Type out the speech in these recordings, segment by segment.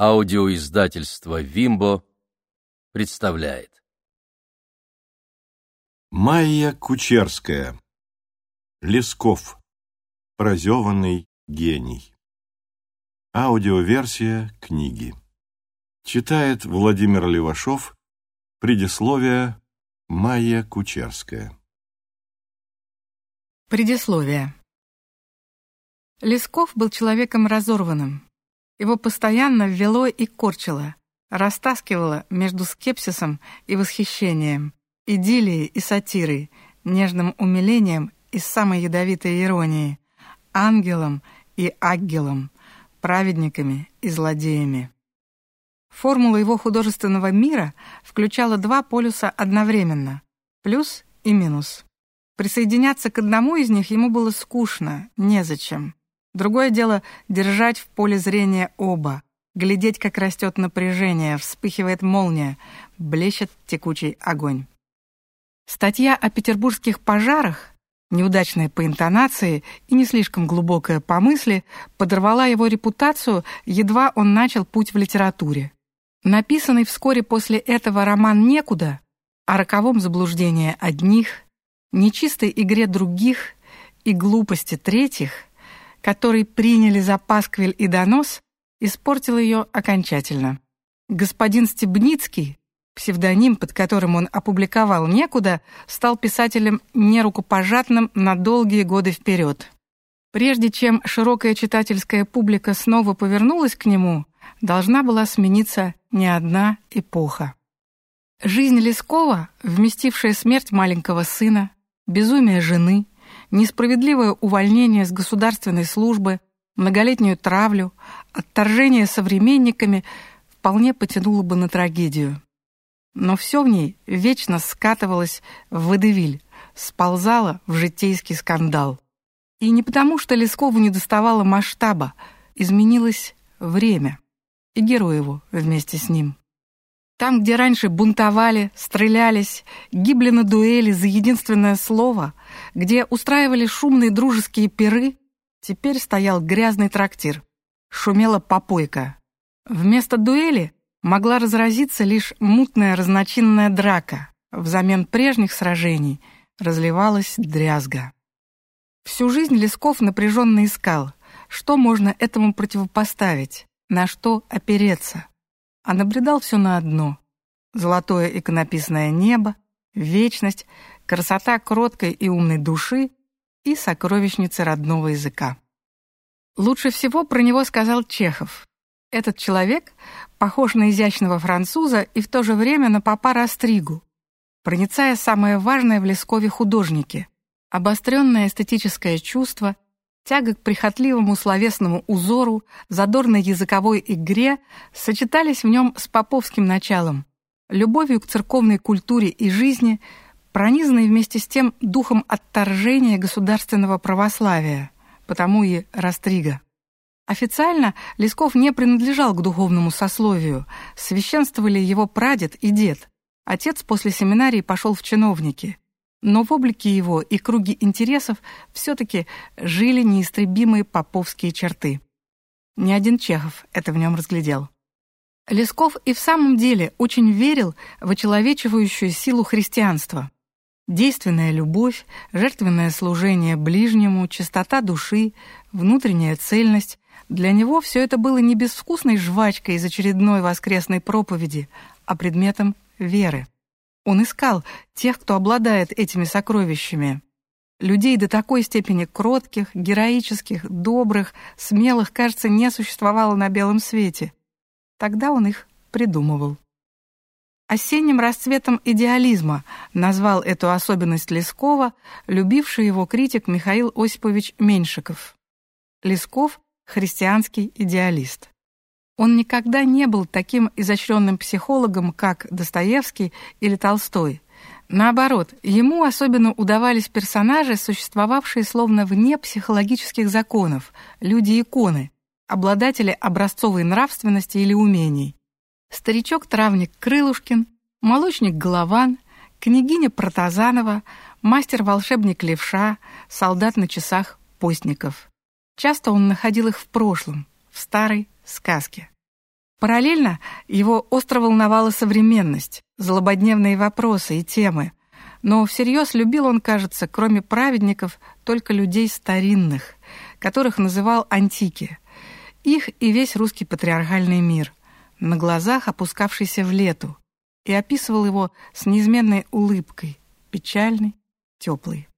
Аудиоиздательство «Вимбо» представляет. Майя Кучерская. Лесков. Прозеванный гений. Аудиоверсия книги. Читает Владимир Левашов. Предисловие Майя Кучерская. Предисловие. Лесков был человеком разорванным. Его постоянно ввело и корчило, растаскивало между скепсисом и восхищением, идиллией и сатирой, нежным умилением и самой ядовитой иронией, ангелом и аггелом, праведниками и злодеями. Формула его художественного мира включала два полюса одновременно — плюс и минус. Присоединяться к одному из них ему было скучно, незачем. Другое дело — держать в поле зрения оба, глядеть, как растет напряжение, вспыхивает молния, блещет текучий огонь. Статья о петербургских пожарах, неудачная по интонации и не слишком глубокая по мысли, подорвала его репутацию, едва он начал путь в литературе. Написанный вскоре после этого роман «Некуда» о роковом заблуждении одних, нечистой игре других и глупости третьих — который приняли за пасквиль и донос, испортил ее окончательно. Господин Стебницкий, псевдоним, под которым он опубликовал «Некуда», стал писателем нерукопожатным на долгие годы вперед. Прежде чем широкая читательская публика снова повернулась к нему, должна была смениться не одна эпоха. Жизнь Лескова, вместившая смерть маленького сына, безумие жены — несправедливое увольнение с государственной службы, многолетнюю травлю, отторжение современниками вполне потянуло бы на трагедию. Но все в ней вечно скатывалось в водевиль, сползало в житейский скандал. И не потому, что Лескову не доставало масштаба, изменилось время, и герой его вместе с ним. Там, где раньше бунтовали, стрелялись, гибли на дуэли за единственное слово, где устраивали шумные дружеские пиры, теперь стоял грязный трактир. Шумела попойка. Вместо дуэли могла разразиться лишь мутная разночинная драка. Взамен прежних сражений разливалась дрязга. Всю жизнь Лесков напряженно искал, что можно этому противопоставить, на что опереться а набредал все на одно. Золотое иконописное небо, вечность, красота кроткой и умной души и сокровищницы родного языка. Лучше всего про него сказал Чехов. Этот человек похож на изящного француза и в то же время на папа Растригу, проницая самое важное в Лескове художнике — обостренное эстетическое чувство — тяга к прихотливому словесному узору, задорной языковой игре сочетались в нем с поповским началом, любовью к церковной культуре и жизни, пронизанной вместе с тем духом отторжения государственного православия, потому и Растрига. Официально Лесков не принадлежал к духовному сословию, священствовали его прадед и дед. Отец после семинарии пошел в чиновники. Но в облике его и круге интересов все-таки жили неистребимые поповские черты. Ни один Чехов это в нем разглядел. Лесков и в самом деле очень верил в очеловечивающую силу христианства. Действенная любовь, жертвенное служение ближнему, чистота души, внутренняя цельность — для него все это было не безвкусной жвачкой из очередной воскресной проповеди, а предметом веры. Он искал тех, кто обладает этими сокровищами. Людей до такой степени кротких, героических, добрых, смелых, кажется, не существовало на белом свете. Тогда он их придумывал. Осенним расцветом идеализма назвал эту особенность Лескова, любивший его критик Михаил Осипович Меньшиков. Лесков — христианский идеалист. Он никогда не был таким изощренным психологом, как Достоевский или Толстой. Наоборот, ему особенно удавались персонажи, существовавшие словно вне психологических законов, люди-иконы, обладатели образцовой нравственности или умений. Старичок-травник Крылушкин, молочник Голован, княгиня Протазанова, мастер-волшебник Левша, солдат на часах Постников. Часто он находил их в прошлом, старой сказки. Параллельно его остро волновала современность, злободневные вопросы и темы. Но всерьез любил он, кажется, кроме праведников, только людей старинных, которых называл антики. Их и весь русский патриархальный мир, на глазах опускавшийся в лету, и описывал его с неизменной улыбкой, печальной, теплой.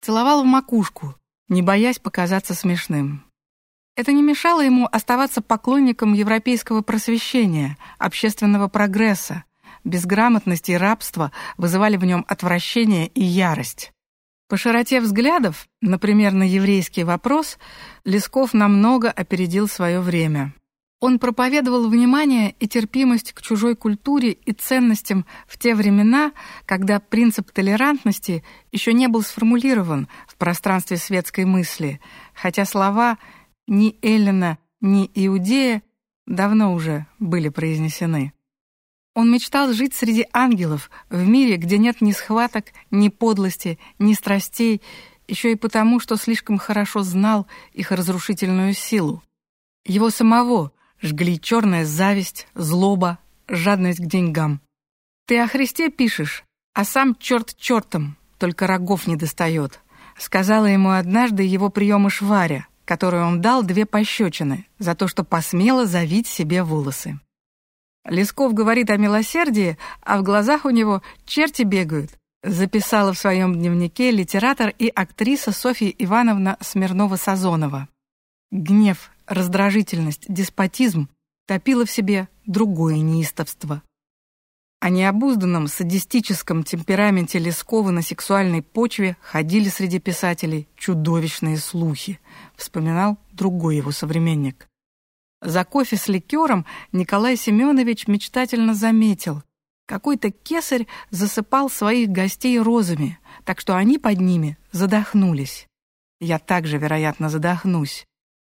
Целовал в макушку, не боясь показаться смешным. Это не мешало ему оставаться поклонником европейского просвещения, общественного прогресса. Безграмотность и рабство вызывали в нем отвращение и ярость. По широте взглядов, например, на еврейский вопрос, Лесков намного опередил свое время. Он проповедовал внимание и терпимость к чужой культуре и ценностям в те времена, когда принцип толерантности еще не был сформулирован в пространстве светской мысли, хотя слова ни Эллина, ни Иудея давно уже были произнесены. Он мечтал жить среди ангелов, в мире, где нет ни схваток, ни подлости, ни страстей, еще и потому, что слишком хорошо знал их разрушительную силу. Его самого жгли черная зависть, злоба, жадность к деньгам. Ты о Христе пишешь, а сам черт чертом, только рогов не достает, сказала ему однажды его приемыш Варя, которой он дал две пощечины за то, что посмела завить себе волосы. Лесков говорит о милосердии, а в глазах у него черти бегают, записала в своем дневнике литератор и актриса Софья Ивановна Смирнова-Сазонова. Гнев, раздражительность, деспотизм топило в себе другое неистовство. О необузданном садистическом темпераменте Лескова на сексуальной почве ходили среди писателей чудовищные слухи, вспоминал другой его современник. За кофе с ликером Николай Семенович мечтательно заметил, какой-то кесарь засыпал своих гостей розами, так что они под ними задохнулись. Я также, вероятно, задохнусь.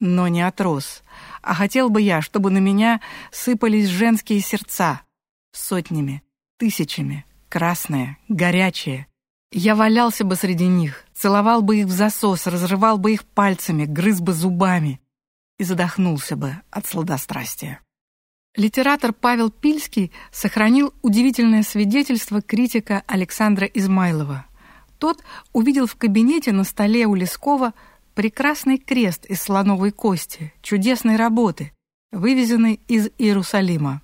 Но не от роз. А хотел бы я, чтобы на меня сыпались женские сердца, Сотнями, тысячами, красные, горячие. Я валялся бы среди них, целовал бы их в засос, разрывал бы их пальцами, грыз бы зубами и задохнулся бы от сладострастия. Литератор Павел Пильский сохранил удивительное свидетельство критика Александра Измайлова. Тот увидел в кабинете на столе у Лескова прекрасный крест из слоновой кости, чудесной работы, вывезенный из Иерусалима.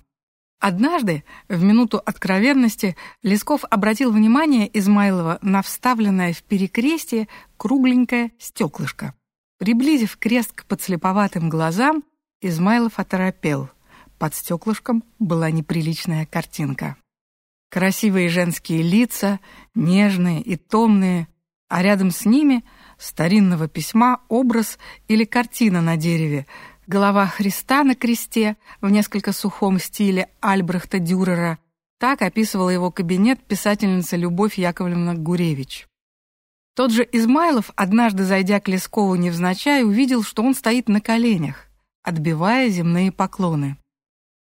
Однажды, в минуту откровенности, Лесков обратил внимание Измайлова на вставленное в перекрестие кругленькое стеклышко. Приблизив крест к подслеповатым глазам, Измайлов оторопел. Под стеклышком была неприличная картинка. Красивые женские лица, нежные и томные, а рядом с ними старинного письма образ или картина на дереве, Голова Христа на кресте в несколько сухом стиле Альбрехта Дюрера. Так описывала его кабинет писательница Любовь Яковлевна Гуревич. Тот же Измайлов, однажды зайдя к Лескову невзначай, увидел, что он стоит на коленях, отбивая земные поклоны.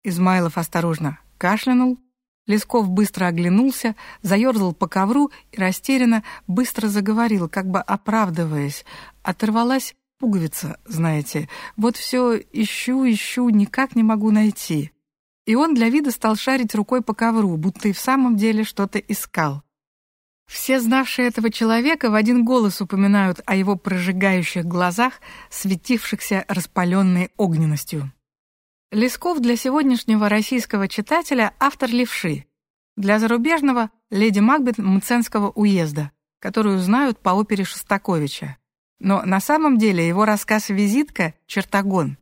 Измайлов осторожно кашлянул, Лесков быстро оглянулся, заерзал по ковру и растерянно быстро заговорил, как бы оправдываясь. Оторвалась пуговица, знаете. Вот все ищу, ищу, никак не могу найти. И он для вида стал шарить рукой по ковру, будто и в самом деле что-то искал. Все знавшие этого человека в один голос упоминают о его прожигающих глазах, светившихся распаленной огненностью. Лесков для сегодняшнего российского читателя автор левши, для зарубежного — леди Макбет Мценского уезда, которую знают по опере Шостаковича. Но на самом деле его рассказ «Визитка» — чертогон.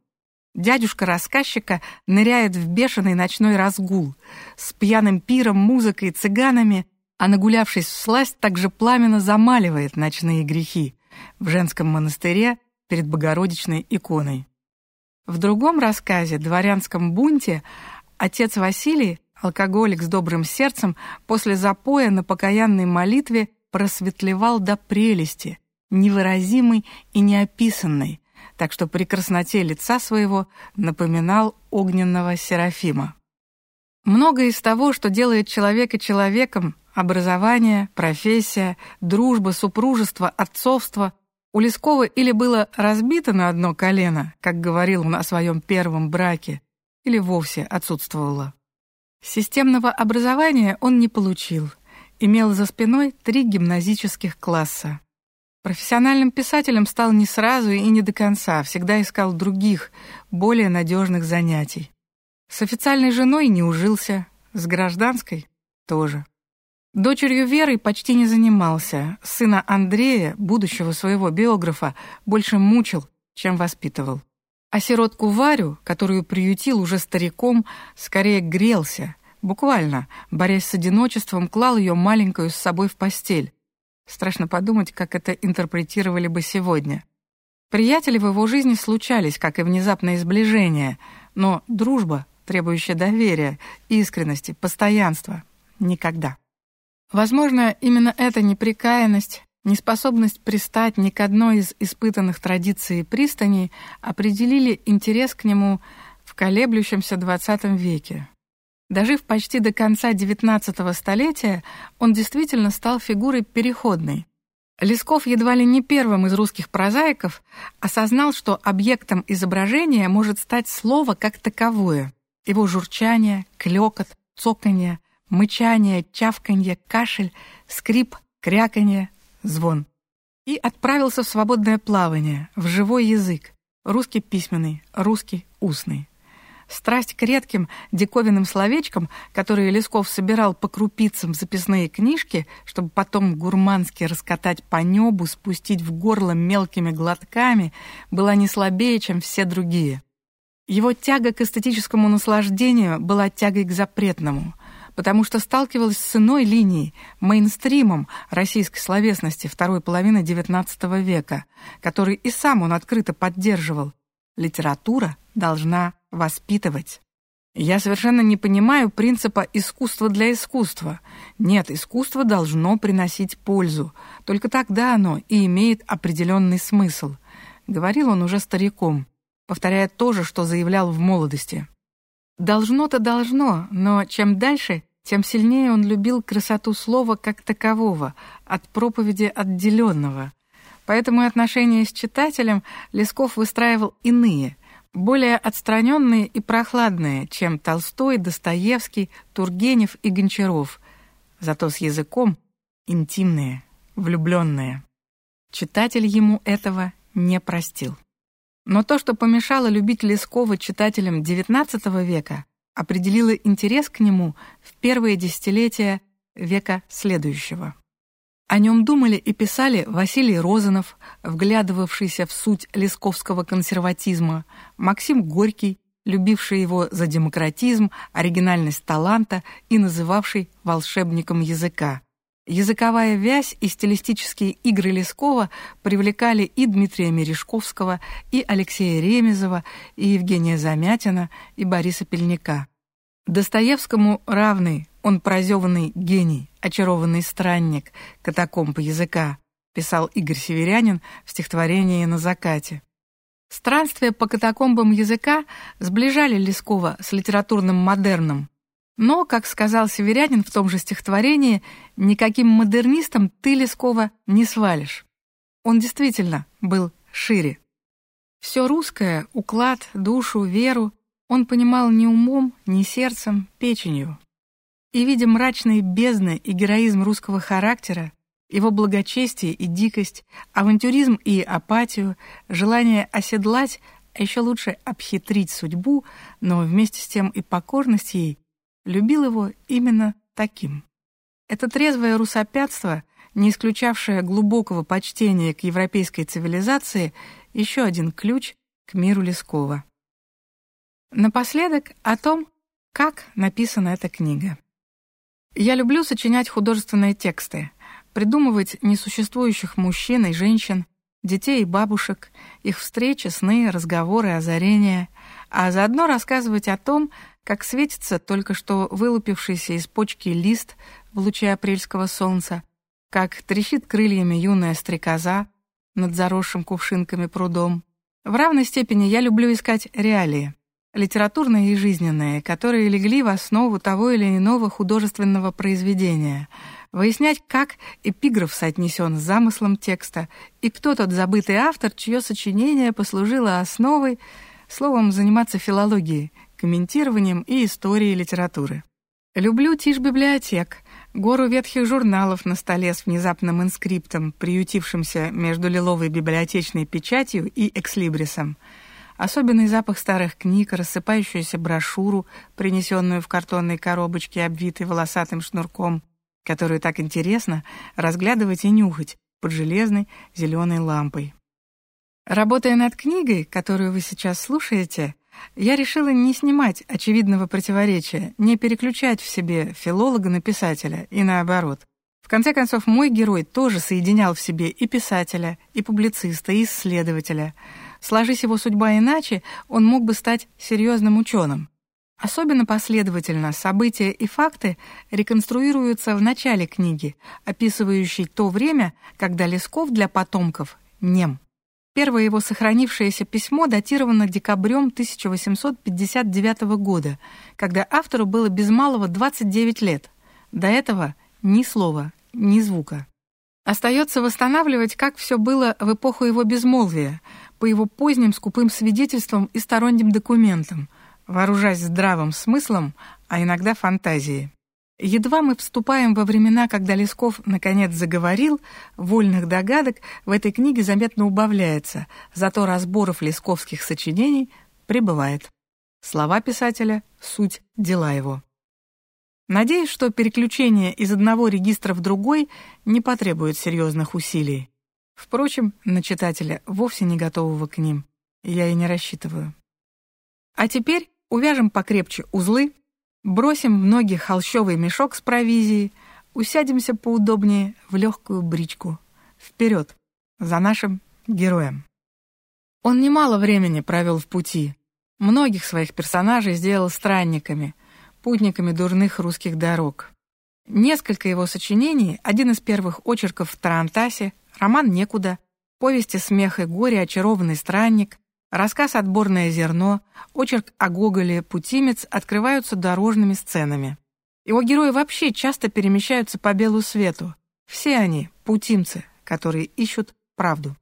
Дядюшка рассказчика ныряет в бешеный ночной разгул с пьяным пиром, музыкой, цыганами, а нагулявшись в сласть, также пламенно замаливает ночные грехи в женском монастыре перед Богородичной иконой. В другом рассказе «Дворянском бунте» отец Василий, алкоголик с добрым сердцем, после запоя на покаянной молитве просветлевал до прелести — невыразимый и неописанный, так что при красноте лица своего напоминал огненного Серафима. Многое из того, что делает человека человеком, образование, профессия, дружба, супружество, отцовство, у Лескова или было разбито на одно колено, как говорил он о своем первом браке, или вовсе отсутствовала. Системного образования он не получил, имел за спиной три гимназических класса. Профессиональным писателем стал не сразу и не до конца, всегда искал других, более надежных занятий. С официальной женой не ужился, с гражданской тоже. Дочерью Веры почти не занимался, сына Андрея, будущего своего биографа, больше мучил, чем воспитывал. А сиротку Варю, которую приютил уже стариком, скорее грелся, буквально, борясь с одиночеством, клал ее маленькую с собой в постель. Страшно подумать, как это интерпретировали бы сегодня. Приятели в его жизни случались, как и внезапное сближение, но дружба, требующая доверия, искренности, постоянства — никогда. Возможно, именно эта неприкаянность, неспособность пристать ни к одной из испытанных традиций пристани определили интерес к нему в колеблющемся XX веке. Дожив почти до конца XIX столетия, он действительно стал фигурой переходной. Лесков едва ли не первым из русских прозаиков осознал, что объектом изображения может стать слово как таковое. Его журчание, клёкот, цоканье, мычание, чавканье, кашель, скрип, кряканье, звон. И отправился в свободное плавание, в живой язык, русский письменный, русский устный. Страсть к редким диковинным словечкам, которые Лесков собирал по крупицам в записные книжки, чтобы потом гурмански раскатать по небу, спустить в горло мелкими глотками, была не слабее, чем все другие. Его тяга к эстетическому наслаждению была тягой к запретному — потому что сталкивалась с иной линией, мейнстримом российской словесности второй половины XIX века, который и сам он открыто поддерживал. Литература должна воспитывать. Я совершенно не понимаю принципа искусства для искусства. Нет, искусство должно приносить пользу. Только тогда оно и имеет определенный смысл. Говорил он уже стариком, повторяя то же, что заявлял в молодости. Должно-то должно, но чем дальше, тем сильнее он любил красоту слова как такового, от проповеди отделенного. Поэтому и отношения с читателем Лесков выстраивал иные, более отстраненные и прохладные, чем Толстой, Достоевский, Тургенев и Гончаров, зато с языком интимные, влюбленные. Читатель ему этого не простил. Но то, что помешало любить Лескова читателям XIX века, определило интерес к нему в первые десятилетия века следующего. О нем думали и писали Василий Розанов, вглядывавшийся в суть лесковского консерватизма, Максим Горький, любивший его за демократизм, оригинальность таланта и называвший волшебником языка, Языковая вязь и стилистические игры Лескова привлекали и Дмитрия Мережковского, и Алексея Ремезова, и Евгения Замятина, и Бориса Пельника. Достоевскому равный он прозеванный гений, очарованный странник, катакомб языка, писал Игорь Северянин в стихотворении «На закате». Странствия по катакомбам языка сближали Лескова с литературным модерном, но, как сказал Северянин в том же стихотворении, никаким модернистом ты Лескова не свалишь. Он действительно был шире. Все русское, уклад, душу, веру, он понимал не умом, не сердцем, печенью. И, видя мрачные бездны и героизм русского характера, его благочестие и дикость, авантюризм и апатию, желание оседлать, а еще лучше обхитрить судьбу, но вместе с тем и покорность ей, любил его именно таким. Это трезвое русопятство, не исключавшее глубокого почтения к европейской цивилизации, еще один ключ к миру Лескова. Напоследок о том, как написана эта книга. Я люблю сочинять художественные тексты, придумывать несуществующих мужчин и женщин, детей и бабушек, их встречи, сны, разговоры, озарения, а заодно рассказывать о том, как светится только что вылупившийся из почки лист в луче апрельского солнца, как трещит крыльями юная стрекоза над заросшим кувшинками прудом. В равной степени я люблю искать реалии, литературные и жизненные, которые легли в основу того или иного художественного произведения, выяснять, как эпиграф соотнесен с замыслом текста и кто тот забытый автор, чье сочинение послужило основой, словом, заниматься филологией, комментированием и историей литературы. Люблю тишь библиотек, гору ветхих журналов на столе с внезапным инскриптом, приютившимся между лиловой библиотечной печатью и экслибрисом. Особенный запах старых книг, рассыпающуюся брошюру, принесенную в картонной коробочке, обвитой волосатым шнурком, которую так интересно разглядывать и нюхать под железной зеленой лампой. Работая над книгой, которую вы сейчас слушаете, я решила не снимать очевидного противоречия, не переключать в себе филолога на писателя и наоборот. В конце концов, мой герой тоже соединял в себе и писателя, и публициста, и исследователя. Сложись его судьба иначе, он мог бы стать серьезным ученым. Особенно последовательно события и факты реконструируются в начале книги, описывающей то время, когда Лесков для потомков нем. Первое его сохранившееся письмо датировано декабрем 1859 года, когда автору было без малого 29 лет. До этого ни слова, ни звука. Остается восстанавливать, как все было в эпоху его безмолвия, по его поздним скупым свидетельствам и сторонним документам, вооружаясь здравым смыслом, а иногда фантазией. Едва мы вступаем во времена, когда Лесков наконец заговорил, вольных догадок в этой книге заметно убавляется, зато разборов лесковских сочинений прибывает. Слова писателя — суть дела его. Надеюсь, что переключение из одного регистра в другой не потребует серьезных усилий. Впрочем, на читателя, вовсе не готового к ним, я и не рассчитываю. А теперь увяжем покрепче узлы, Бросим в ноги холщовый мешок с провизией, усядемся поудобнее в легкую бричку. Вперед, за нашим героем. Он немало времени провел в пути. Многих своих персонажей сделал странниками, путниками дурных русских дорог. Несколько его сочинений, один из первых очерков в Тарантасе, роман «Некуда», повести «Смех и горе», «Очарованный странник», Рассказ «Отборное зерно», очерк о Гоголе «Путимец» открываются дорожными сценами. Его герои вообще часто перемещаются по белу свету. Все они — путимцы, которые ищут правду.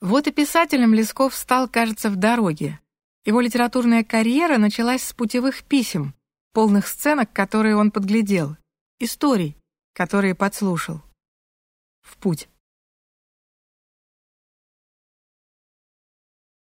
Вот и писателем Лесков стал, кажется, в дороге. Его литературная карьера началась с путевых писем, полных сценок, которые он подглядел, историй, которые подслушал. В путь.